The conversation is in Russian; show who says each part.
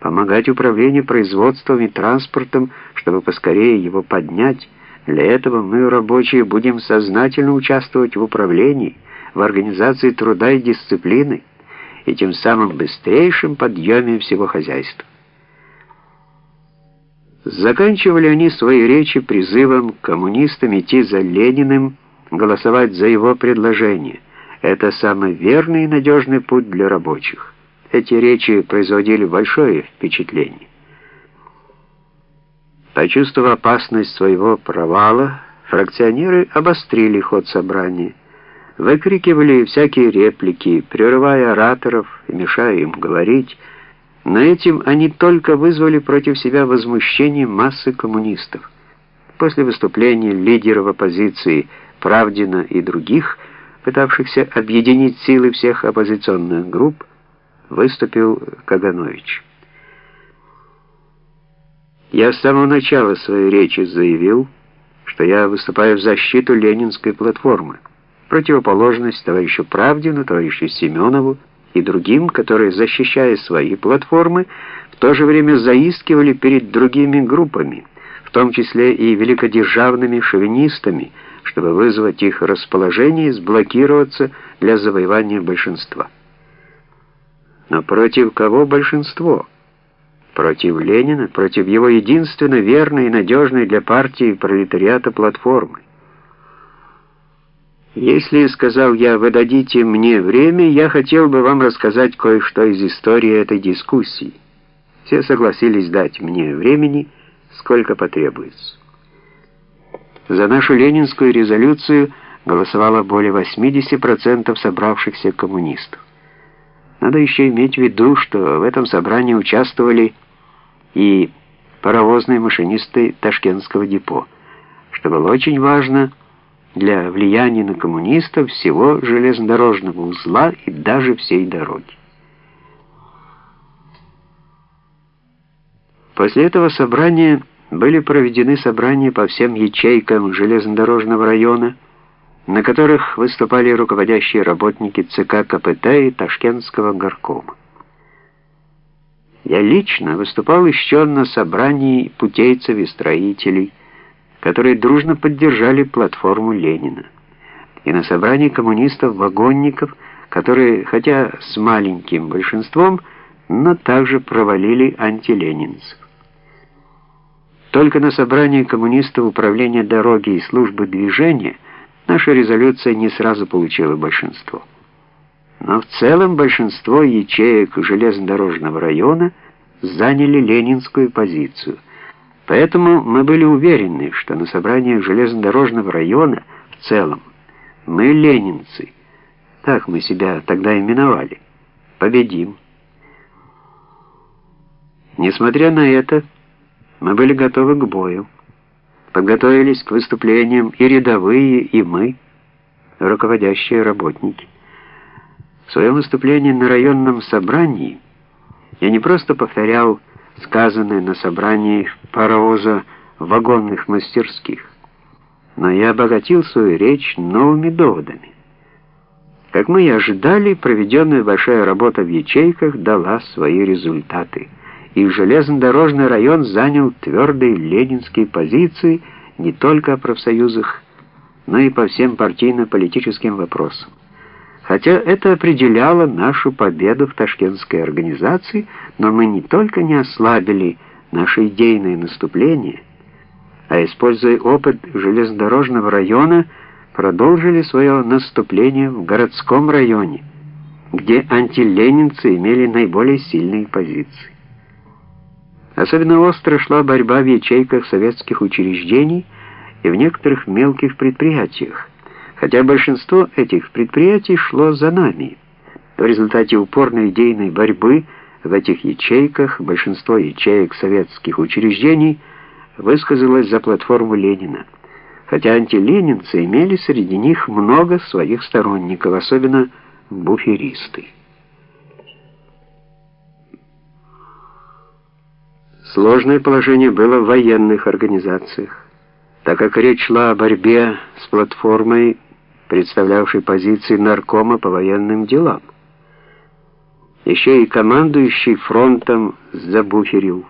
Speaker 1: помогать управлению производством и транспортом, чтобы поскорее его поднять. Для этого мы, рабочие, будем сознательно участвовать в управлении, в организации труда и дисциплины, и тем самым быстрейшим подъеме всего хозяйства. Заканчивали они свои речи призывом коммунистам идти за Лениным, голосовать за его предложение. Это самый верный и надежный путь для рабочих. Эти речи производили большое впечатление. Почувствовав опасность своего провала, фракционеры обострили ход собрания, выкрикивали всякие реплики, прерывая ораторов и мешая им говорить, но этим они только вызвали против себя возмущение массы коммунистов. После выступления лидеров оппозиции Правдина и других, пытавшихся объединить силы всех оппозиционных групп, выступил Каганович. Я с самого начала своей речи заявил, что я выступаю в защиту ленинской платформы, противоположность товарищу Правдину, товарищу Семенову и другим, которые, защищая свои платформы, в то же время заискивали перед другими группами, в том числе и великодержавными шовинистами, чтобы вызвать их расположение и сблокироваться для завоевания большинства. Но против кого большинство? Против Ленина, против его единственно верной и надежной для партии пролетариата платформы. Если, сказал я, вы дадите мне время, я хотел бы вам рассказать кое-что из истории этой дискуссии. Все согласились дать мне времени, сколько потребуется. За нашу ленинскую резолюцию голосовало более 80% собравшихся коммунистов. Надо еще иметь в виду, что в этом собрании участвовали и паровозные машинисты Ташкентского депо, что было очень важно для влияния на коммунистов всего железнодорожного узла и даже всей дороги. После этого собрания были проведены собрания по всем ячейкам железнодорожного района, на которых выступали руководящие работники ЦК КПТ и Ташкентского горкома. Я лично выступал еще на собрании путейцев и строителей, которые дружно поддержали платформу Ленина, и на собрании коммунистов-вагонников, которые, хотя с маленьким большинством, но также провалили антиленинцев. Только на собрании коммунистов управления дороги и службы движения наша резолюция не сразу получила большинство. Но в целом большинство ячеек железнодорожного района заняли ленинскую позицию. Поэтому мы были уверены, что на собраниях железнодорожного района в целом мы ленинцы, так мы себя тогда именовали, победим. Несмотря на это, мы были готовы к бою. Подготовились к выступлениям и рядовые, и мы, руководящие работники. В своем выступлении на районном собрании я не просто повторял сказанное на собрании паровоза вагонных мастерских, но я обогатил свою речь новыми доводами. Как мы и ожидали, проведенная большая работа в ячейках дала свои результаты и железнодорожный район занял твердые ленинские позиции не только о профсоюзах, но и по всем партийно-политическим вопросам. Хотя это определяло нашу победу в ташкентской организации, но мы не только не ослабили наше идейное наступление, а, используя опыт железнодорожного района, продолжили свое наступление в городском районе, где антиленинцы имели наиболее сильные позиции. Особенно остро шла борьба в ячейках советских учреждений и в некоторых мелких предприятиях, хотя большинство этих предприятий шло за нами. В результате упорной идейной борьбы в этих ячейках большинство ячеек советских учреждений высказалось за платформу Ленина, хотя антиленинцы имели среди них много своих сторонников, особенно буферисты. Сложное положение было в военных организациях, так как речь шла о борьбе с платформой, представлявшей позиции наркома по военным делам. Еще и командующий фронтом забухерил.